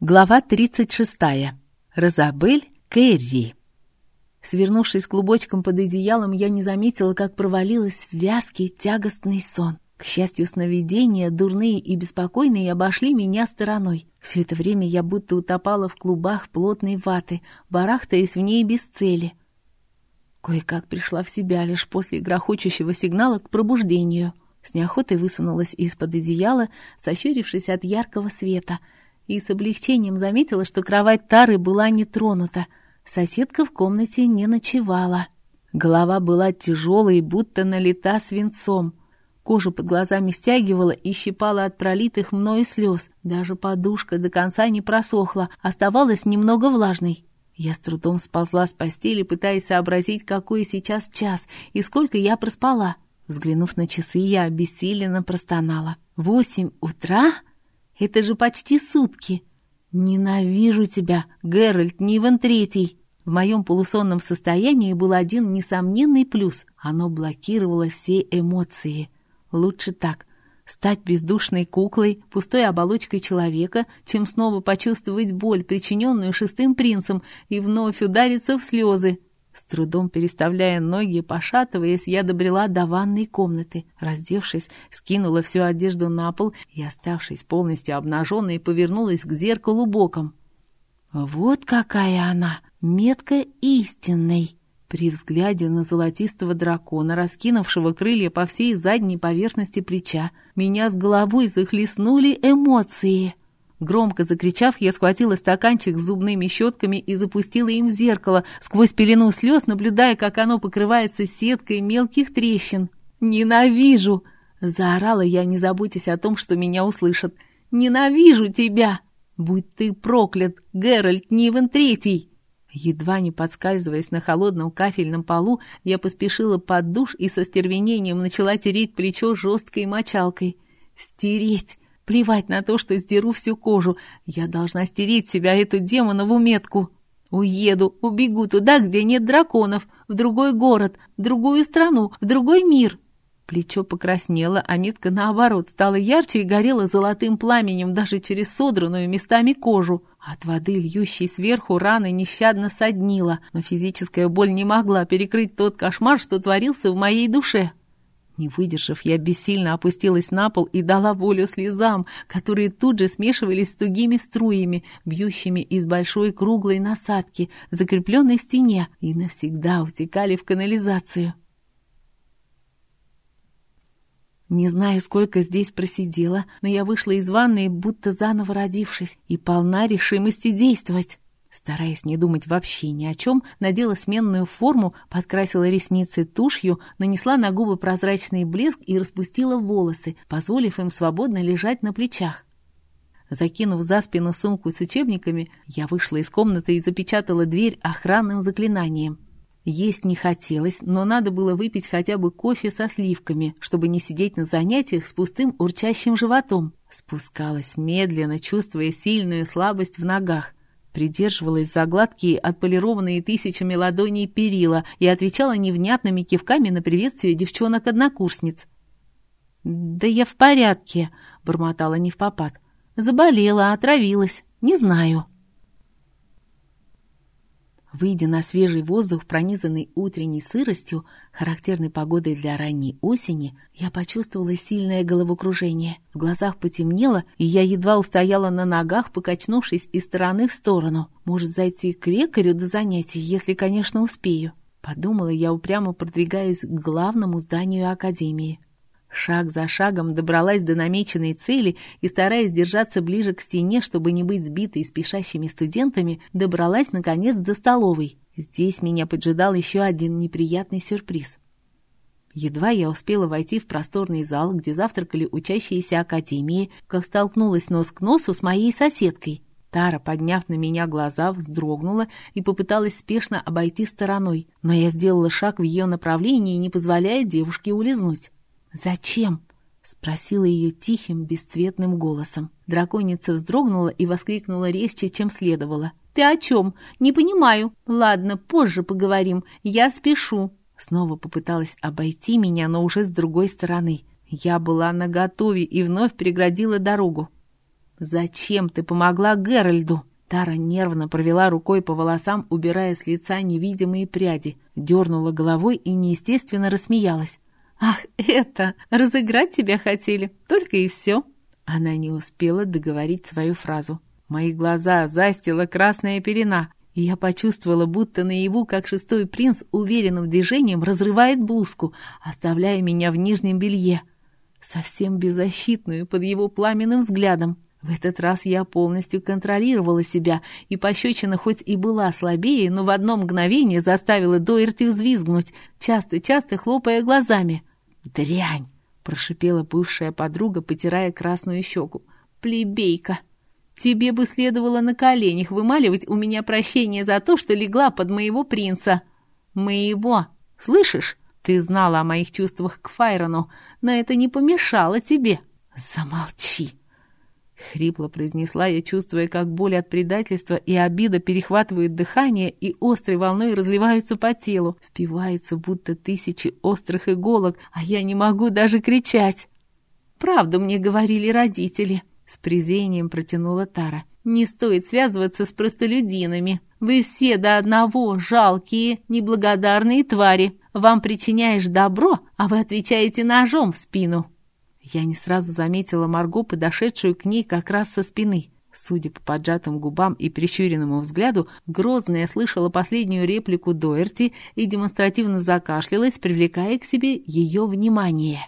Глава 36. Розабель Кэрри. Свернувшись клубочком под одеялом, я не заметила, как провалилась в вязкий, тягостный сон. К счастью, сновидения, дурные и беспокойные, обошли меня стороной. Все это время я будто утопала в клубах плотной ваты, барахтаясь в ней без цели. Кое-как пришла в себя лишь после грохочущего сигнала к пробуждению. С неохотой высунулась из-под одеяла, сощурившись от яркого света — и с облегчением заметила, что кровать Тары была не тронута. Соседка в комнате не ночевала. Голова была тяжелой, будто налита свинцом. Кожа под глазами стягивала и щипала от пролитых мною слез. Даже подушка до конца не просохла, оставалась немного влажной. Я с трудом сползла с постели, пытаясь сообразить, какой сейчас час и сколько я проспала. Взглянув на часы, я обессиленно простонала. «Восемь утра? Это же почти сутки. Ненавижу тебя, Геральт Нивен Третий. В моем полусонном состоянии был один несомненный плюс. Оно блокировало все эмоции. Лучше так. Стать бездушной куклой, пустой оболочкой человека, чем снова почувствовать боль, причиненную шестым принцем, и вновь удариться в слезы. С трудом переставляя ноги, пошатываясь, я добрела до ванной комнаты. Раздевшись, скинула всю одежду на пол и, оставшись полностью обнаженной, повернулась к зеркалу боком. Вот какая она, метка истинной! При взгляде на золотистого дракона, раскинувшего крылья по всей задней поверхности плеча, меня с головой захлестнули эмоции. Громко закричав, я схватила стаканчик с зубными щетками и запустила им в зеркало, сквозь пелену слез, наблюдая, как оно покрывается сеткой мелких трещин. «Ненавижу!» — заорала я, не заботясь о том, что меня услышат. «Ненавижу тебя! Будь ты проклят, Геральт Нивен Третий!» Едва не подскальзываясь на холодном кафельном полу, я поспешила под душ и со стервенением начала тереть плечо жесткой мочалкой. «Стереть! Плевать на то, что сдеру всю кожу. Я должна стереть себя эту демонову метку. Уеду, убегу туда, где нет драконов, в другой город, в другую страну, в другой мир. Плечо покраснело, а метка, наоборот, стала ярче и горела золотым пламенем даже через содранную местами кожу. От воды, льющей сверху, раны нещадно соднила, но физическая боль не могла перекрыть тот кошмар, что творился в моей душе. Не выдержав, я бессильно опустилась на пол и дала волю слезам, которые тут же смешивались с тугими струями, бьющими из большой круглой насадки, закрепленной в стене, и навсегда утекали в канализацию. Не знаю, сколько здесь просидела, но я вышла из ванной, будто заново родившись, и полна решимости действовать. Стараясь не думать вообще ни о чем, надела сменную форму, подкрасила ресницы тушью, нанесла на губы прозрачный блеск и распустила волосы, позволив им свободно лежать на плечах. Закинув за спину сумку с учебниками, я вышла из комнаты и запечатала дверь охранным заклинанием. Есть не хотелось, но надо было выпить хотя бы кофе со сливками, чтобы не сидеть на занятиях с пустым урчащим животом. Спускалась медленно, чувствуя сильную слабость в ногах придерживалась за гладкие, отполированные тысячами ладоней перила и отвечала невнятными кивками на приветствие девчонок-однокурсниц. «Да я в порядке», — бормотала не в попад. «Заболела, отравилась, не знаю». Выйдя на свежий воздух, пронизанный утренней сыростью, характерной погодой для ранней осени, я почувствовала сильное головокружение. В глазах потемнело, и я едва устояла на ногах, покачнувшись из стороны в сторону. Может, зайти к лекарю до занятий, если, конечно, успею. Подумала я, упрямо продвигаясь к главному зданию Академии. Шаг за шагом добралась до намеченной цели и, стараясь держаться ближе к стене, чтобы не быть сбитой спешащими студентами, добралась, наконец, до столовой. Здесь меня поджидал еще один неприятный сюрприз. Едва я успела войти в просторный зал, где завтракали учащиеся академии, как столкнулась нос к носу с моей соседкой. Тара, подняв на меня глаза, вздрогнула и попыталась спешно обойти стороной, но я сделала шаг в ее направлении, не позволяя девушке улизнуть. «Зачем?» — спросила ее тихим, бесцветным голосом. Драконица вздрогнула и воскликнула резче, чем следовало. «Ты о чем? Не понимаю. Ладно, позже поговорим. Я спешу». Снова попыталась обойти меня, но уже с другой стороны. Я была наготове и вновь преградила дорогу. «Зачем ты помогла Геральду?» Тара нервно провела рукой по волосам, убирая с лица невидимые пряди, дернула головой и неестественно рассмеялась. «Ах, это! Разыграть тебя хотели, только и все!» Она не успела договорить свою фразу. Мои глаза застила красная пелена, и я почувствовала, будто наяву, как шестой принц уверенным движением разрывает блузку, оставляя меня в нижнем белье, совсем беззащитную под его пламенным взглядом. В этот раз я полностью контролировала себя, и пощечина хоть и была слабее, но в одно мгновение заставила Доерти взвизгнуть, часто-часто хлопая глазами. «Дрянь!» — прошипела бывшая подруга, потирая красную щеку. «Плебейка! Тебе бы следовало на коленях вымаливать у меня прощение за то, что легла под моего принца. Моего! Слышишь? Ты знала о моих чувствах к Файрону, но это не помешало тебе. Замолчи!» Хрипло произнесла я, чувствуя, как боль от предательства и обида перехватывают дыхание и острой волной разливаются по телу, впиваются будто тысячи острых иголок, а я не могу даже кричать. «Правду мне говорили родители», — с презрением протянула Тара. «Не стоит связываться с простолюдинами. Вы все до одного жалкие, неблагодарные твари. Вам причиняешь добро, а вы отвечаете ножом в спину». Я не сразу заметила Марго, подошедшую к ней как раз со спины. Судя по поджатым губам и прищуренному взгляду, Грозная слышала последнюю реплику Доерти и демонстративно закашлялась, привлекая к себе ее внимание.